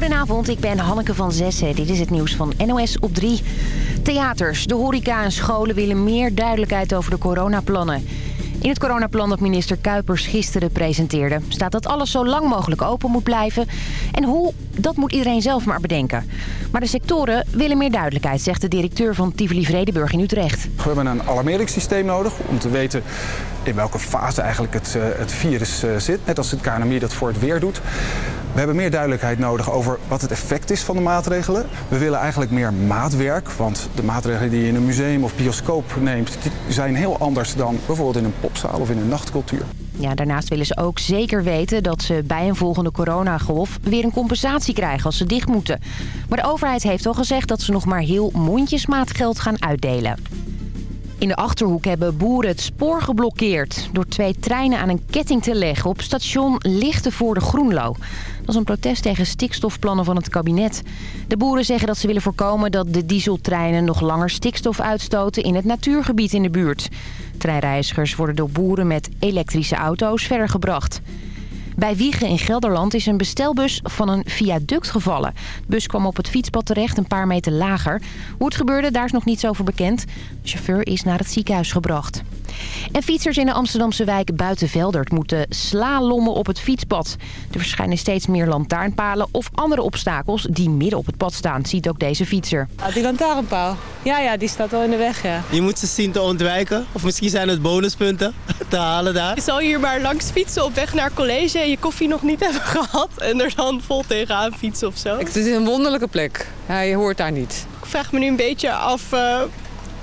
Goedenavond, ik ben Hanneke van Zessen. Dit is het nieuws van NOS op 3. Theaters, de horeca en scholen willen meer duidelijkheid over de coronaplannen. In het coronaplan dat minister Kuipers gisteren presenteerde... staat dat alles zo lang mogelijk open moet blijven. En hoe, dat moet iedereen zelf maar bedenken. Maar de sectoren willen meer duidelijkheid, zegt de directeur van Tivoli Vredenburg in Utrecht. We hebben een alarmeringssysteem nodig om te weten in welke fase eigenlijk het, eh, het virus eh, zit. Net als het KNMI dat voor het weer doet. We hebben meer duidelijkheid nodig over wat het effect is van de maatregelen. We willen eigenlijk meer maatwerk, want de maatregelen die je in een museum of bioscoop neemt... die zijn heel anders dan bijvoorbeeld in een popzaal of in een nachtcultuur. Ja, daarnaast willen ze ook zeker weten dat ze bij een volgende coronagolf weer een compensatie krijgen als ze dicht moeten. Maar de overheid heeft al gezegd dat ze nog maar heel mondjesmaat geld gaan uitdelen. In de Achterhoek hebben boeren het spoor geblokkeerd... door twee treinen aan een ketting te leggen op station Lichtenvoorde Groenlo. Dat is een protest tegen stikstofplannen van het kabinet. De boeren zeggen dat ze willen voorkomen dat de dieseltreinen... nog langer stikstof uitstoten in het natuurgebied in de buurt. Treinreizigers worden door boeren met elektrische auto's verder gebracht. Bij Wiegen in Gelderland is een bestelbus van een viaduct gevallen. De bus kwam op het fietspad terecht een paar meter lager. Hoe het gebeurde, daar is nog niets over bekend. De chauffeur is naar het ziekenhuis gebracht. En fietsers in de Amsterdamse wijk Buitenveldert moeten slalommen op het fietspad. Er verschijnen steeds meer lantaarnpalen of andere obstakels die midden op het pad staan, ziet ook deze fietser. Ah, die lantaarnpaal, ja, ja, die staat wel in de weg, ja. Je moet ze zien te ontwijken, of misschien zijn het bonuspunten te halen daar. Je zal hier maar langs fietsen op weg naar college en je koffie nog niet hebben gehad en er dan vol tegenaan fietsen of zo. Het is een wonderlijke plek, ja, je hoort daar niet. Ik vraag me nu een beetje af... Uh,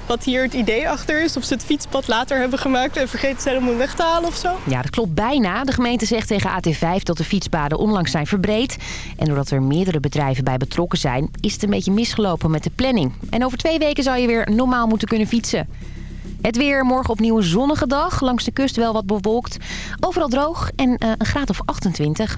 wat hier het idee achter is. Of ze het fietspad later hebben gemaakt en vergeten zijn om hem weg te halen of zo. Ja, dat klopt bijna. De gemeente zegt tegen AT5 dat de fietspaden onlangs zijn verbreed. En doordat er meerdere bedrijven bij betrokken zijn... is het een beetje misgelopen met de planning. En over twee weken zou je weer normaal moeten kunnen fietsen. Het weer, morgen opnieuw een zonnige dag. Langs de kust wel wat bewolkt. Overal droog en uh, een graad of 28.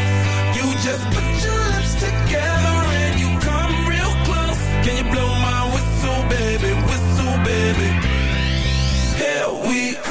Here we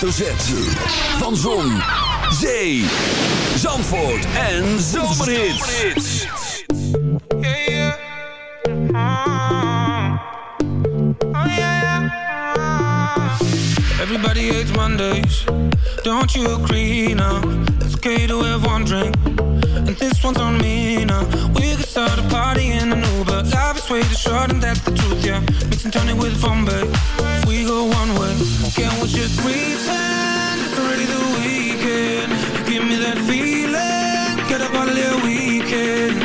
Hoofdletter. Van Zon, Zee, Zandvoort en Zomerhits. Everybody hates Mondays. Don't you agree now? It's okay to have one drink. And this one's on me now. We could start a party in an Uber. Life is way too short, and that's the truth, yeah. Mix and turn it with Bombay. We go one way. Can we just pretend it's already the weekend? Give me that feeling. Get up on the weekend.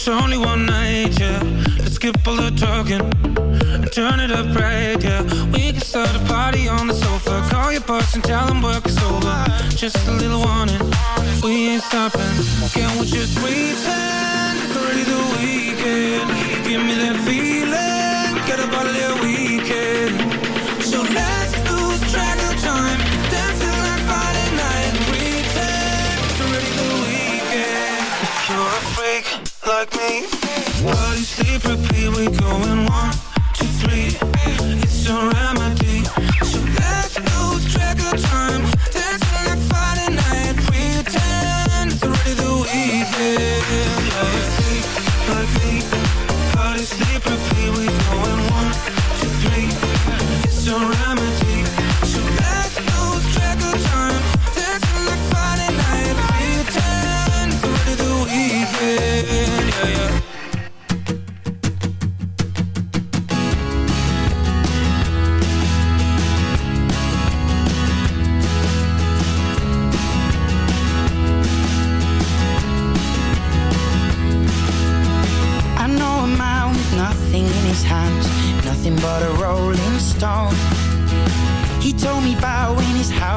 It's only one night, yeah. Let's skip all the talking and turn it up right, yeah. We can start a party on the sofa. Call your boss and tell him work is over. Just a little warning, we ain't stopping. Can we just pretend it's already the weekend? Give me that feeling, get up out of weekend. Like me, body sleep repeat. We going one, two, three. It's a remedy.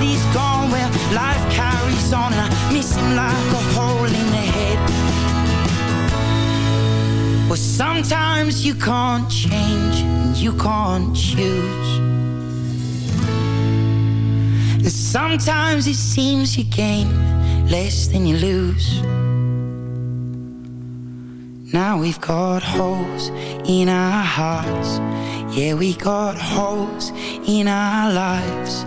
But he's gone, well, life carries on and I miss him like a hole in the head. Well, sometimes you can't change, and you can't choose. And sometimes it seems you gain less than you lose. Now we've got holes in our hearts. Yeah, we got holes in our lives.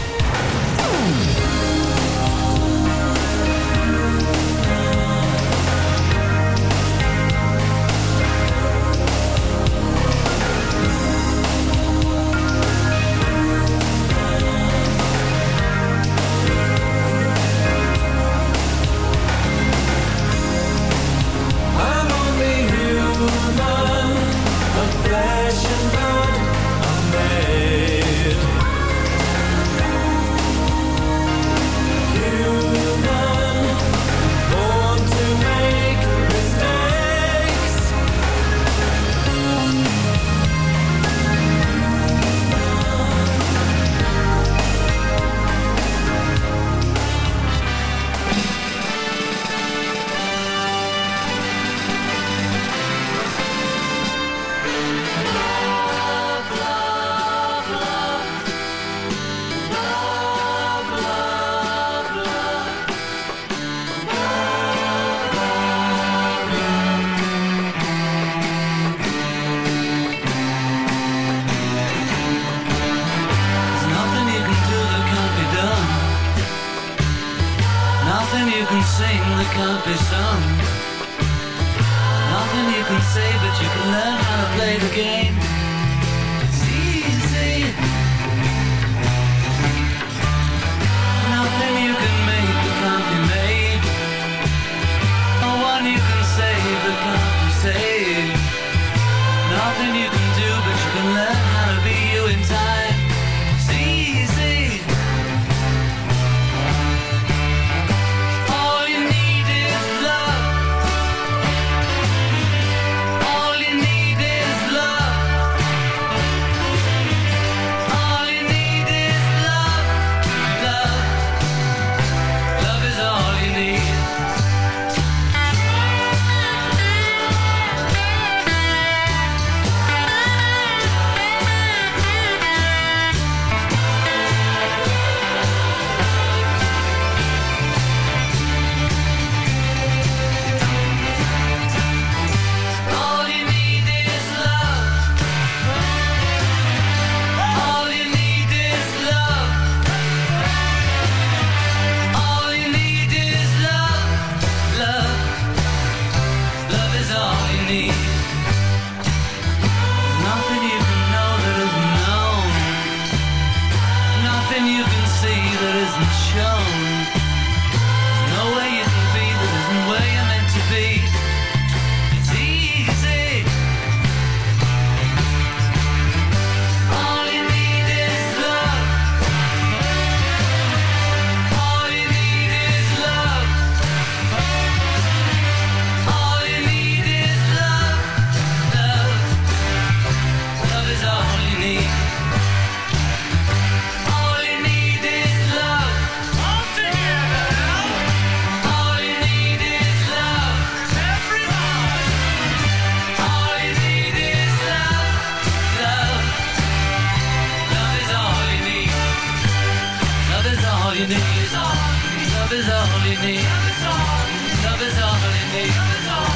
in all.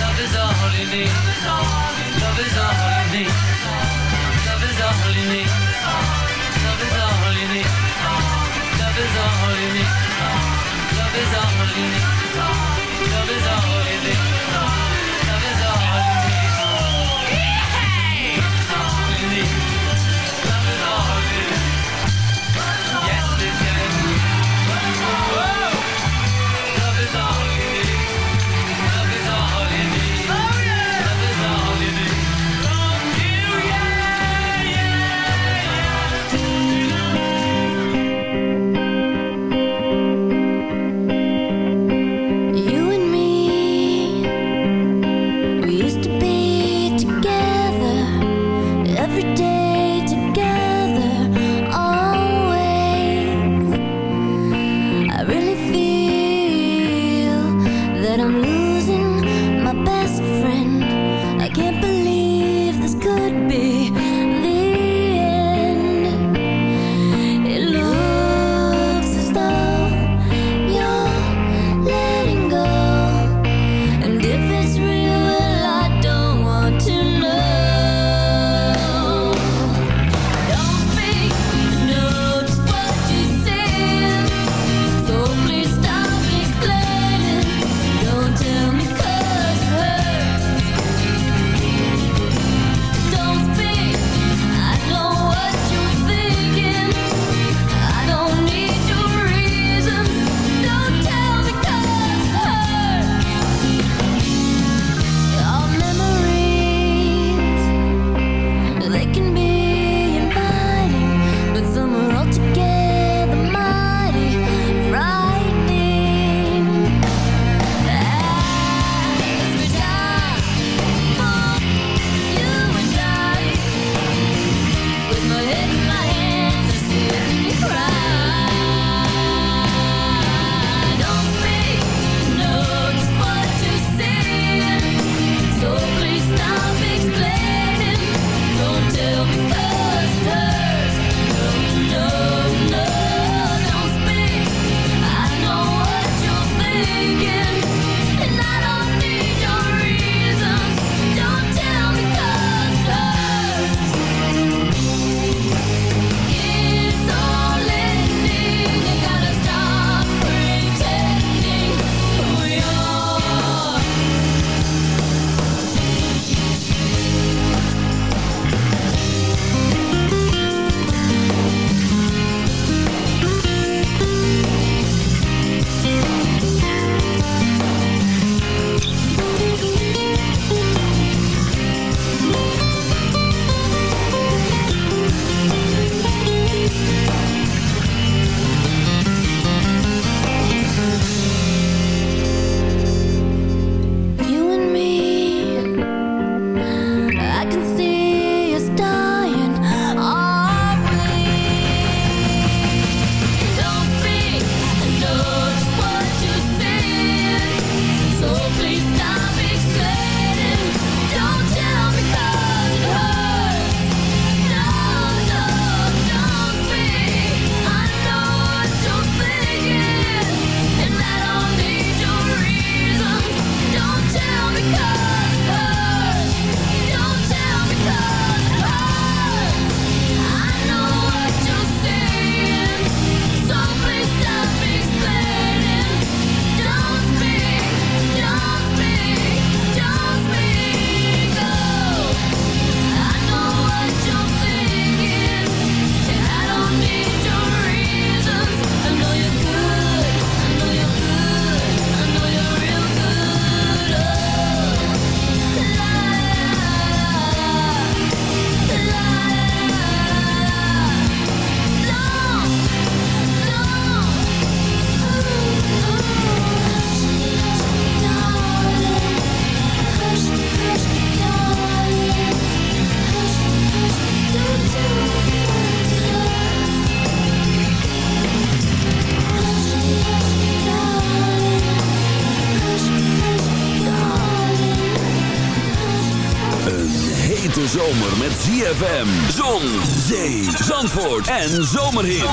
Love is all in me. Love is all. en zomerhit.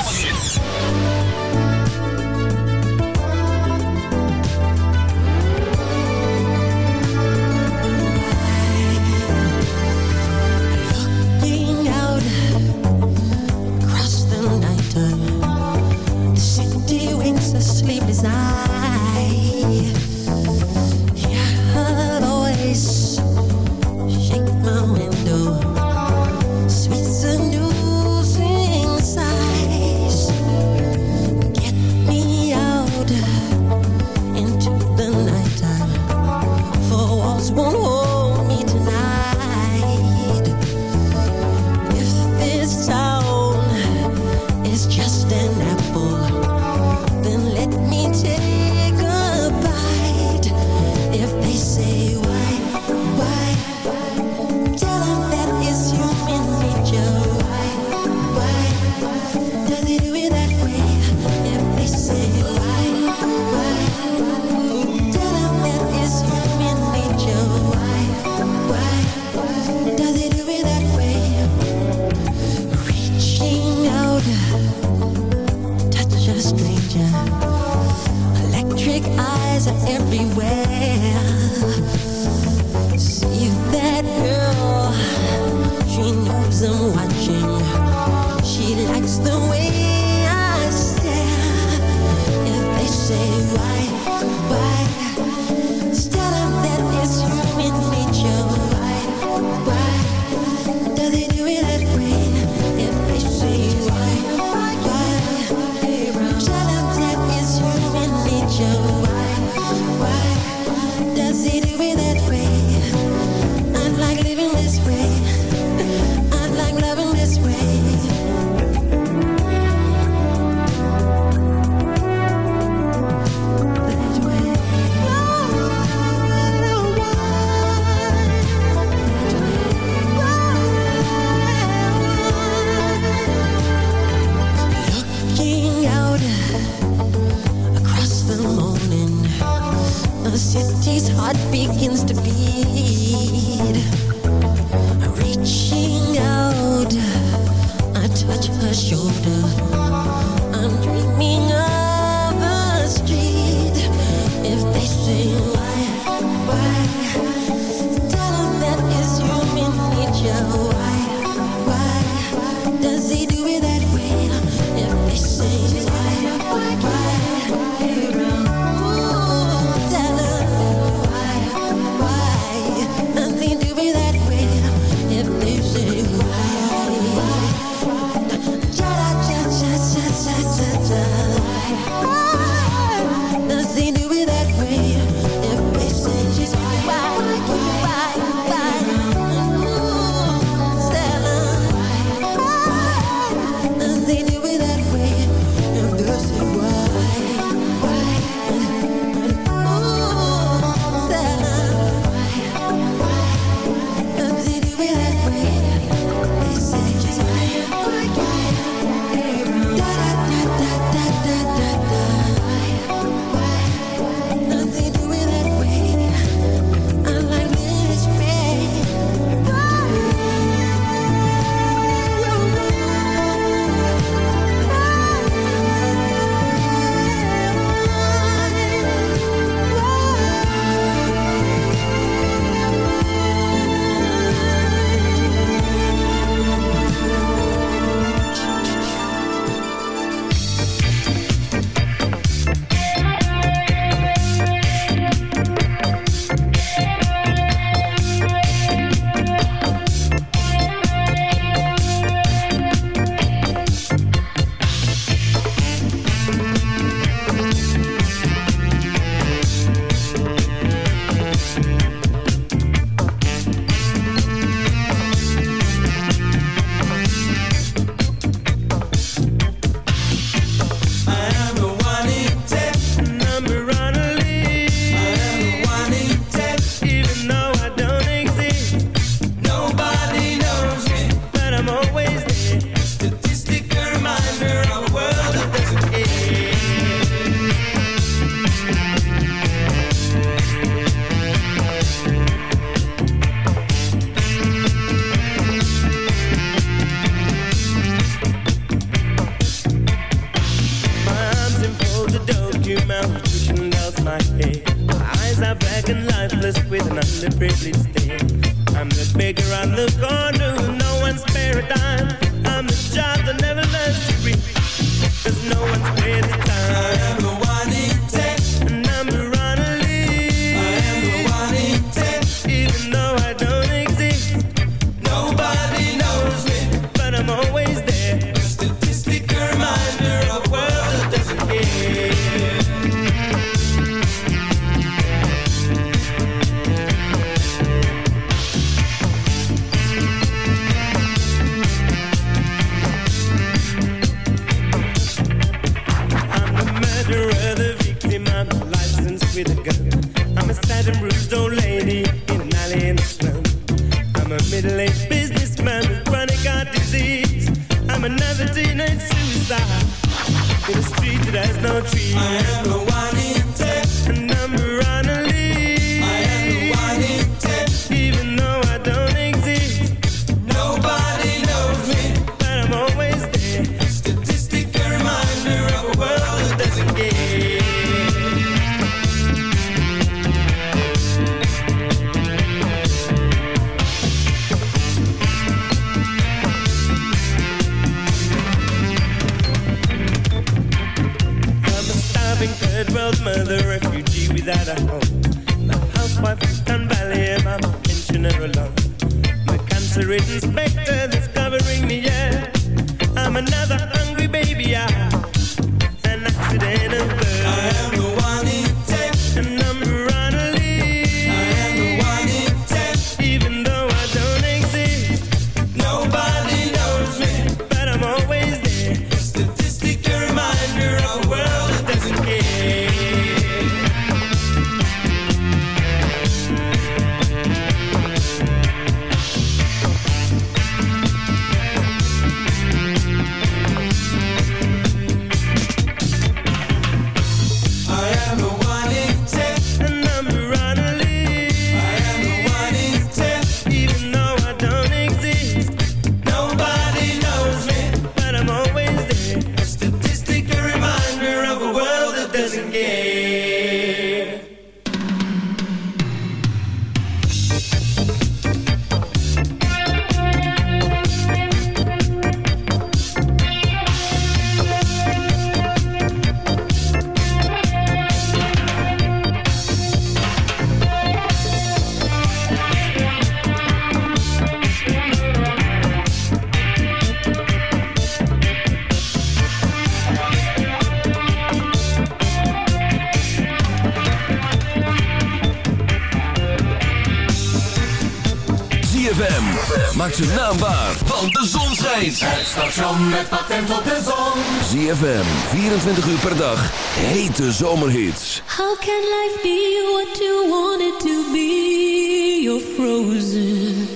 station met patent op de zon. ZFM, 24 uur per dag, hete zomerhits. How can life be what you want it to be? You're frozen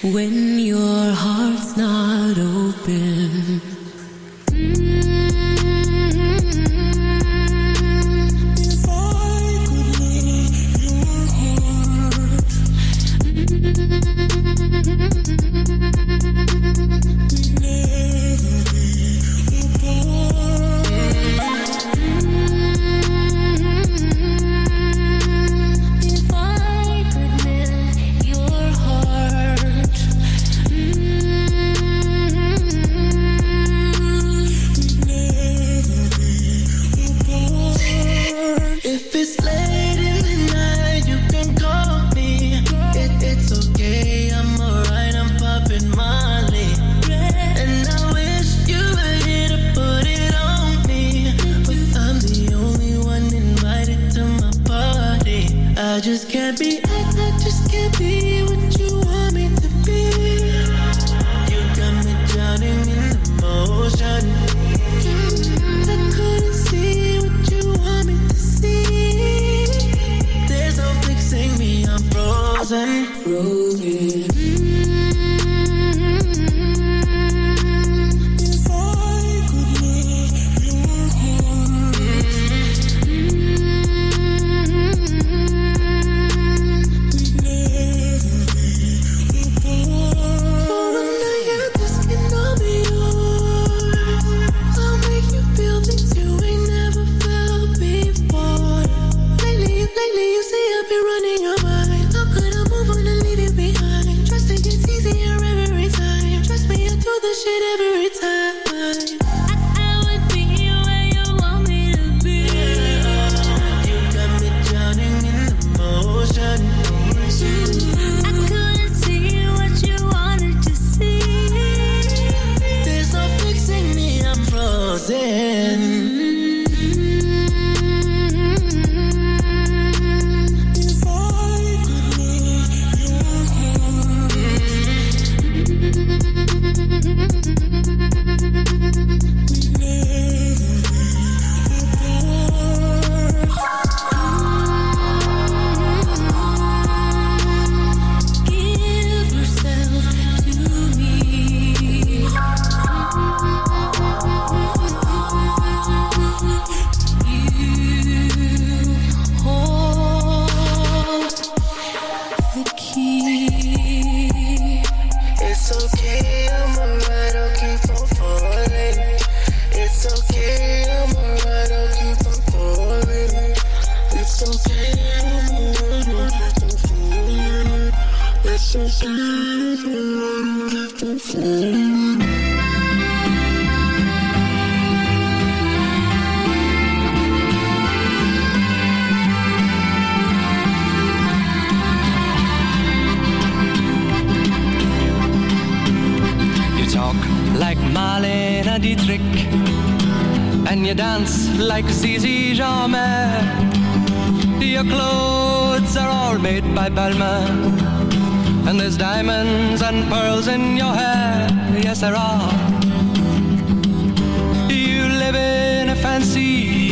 when your heart's not open.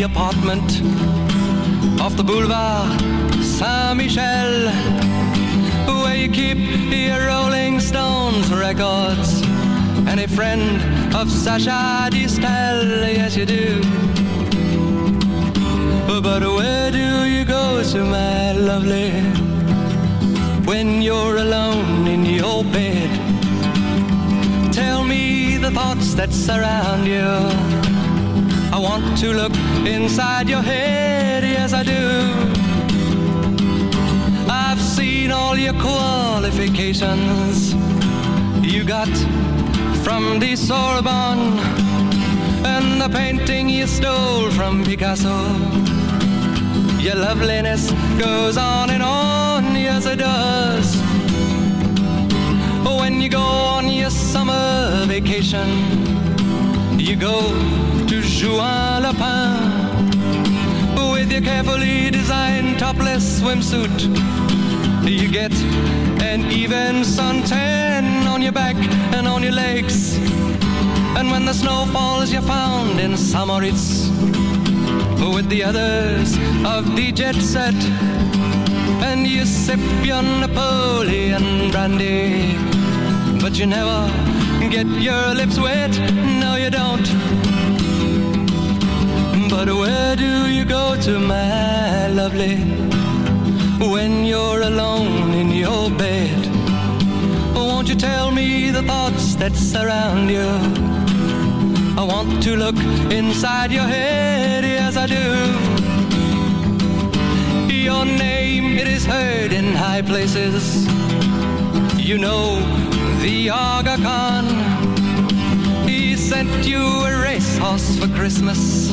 Apartment off the boulevard Saint Michel, where you keep your Rolling Stones records and a friend of Sacha Distel. Yes, you do. But where do you go to, my lovely, when you're alone in your bed? Tell me the thoughts that surround you. I want to look inside your head, yes I do. I've seen all your qualifications you got from the Sorbonne and the painting you stole from Picasso. Your loveliness goes on and on, yes it does. When you go on your summer vacation, you go to Juan-les-Pins your carefully designed topless swimsuit. You get an even suntan on your back and on your legs. And when the snow falls, you're found in St. Moritz with the others of the jet set. And you sip your Napoleon brandy, but you never get your lips wet. No, you don't. But where do you go to, my lovely, when you're alone in your bed? Won't you tell me the thoughts that surround you? I want to look inside your head, yes I do. Your name, it is heard in high places. You know the Aga Khan. He sent you a racehorse for Christmas.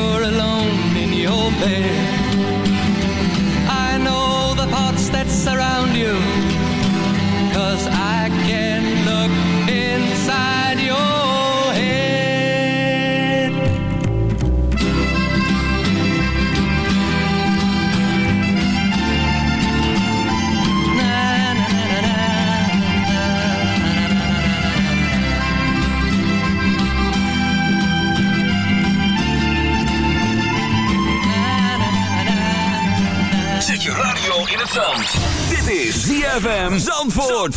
you're alone in your bed. I know the thoughts that surround you, Zandvoort.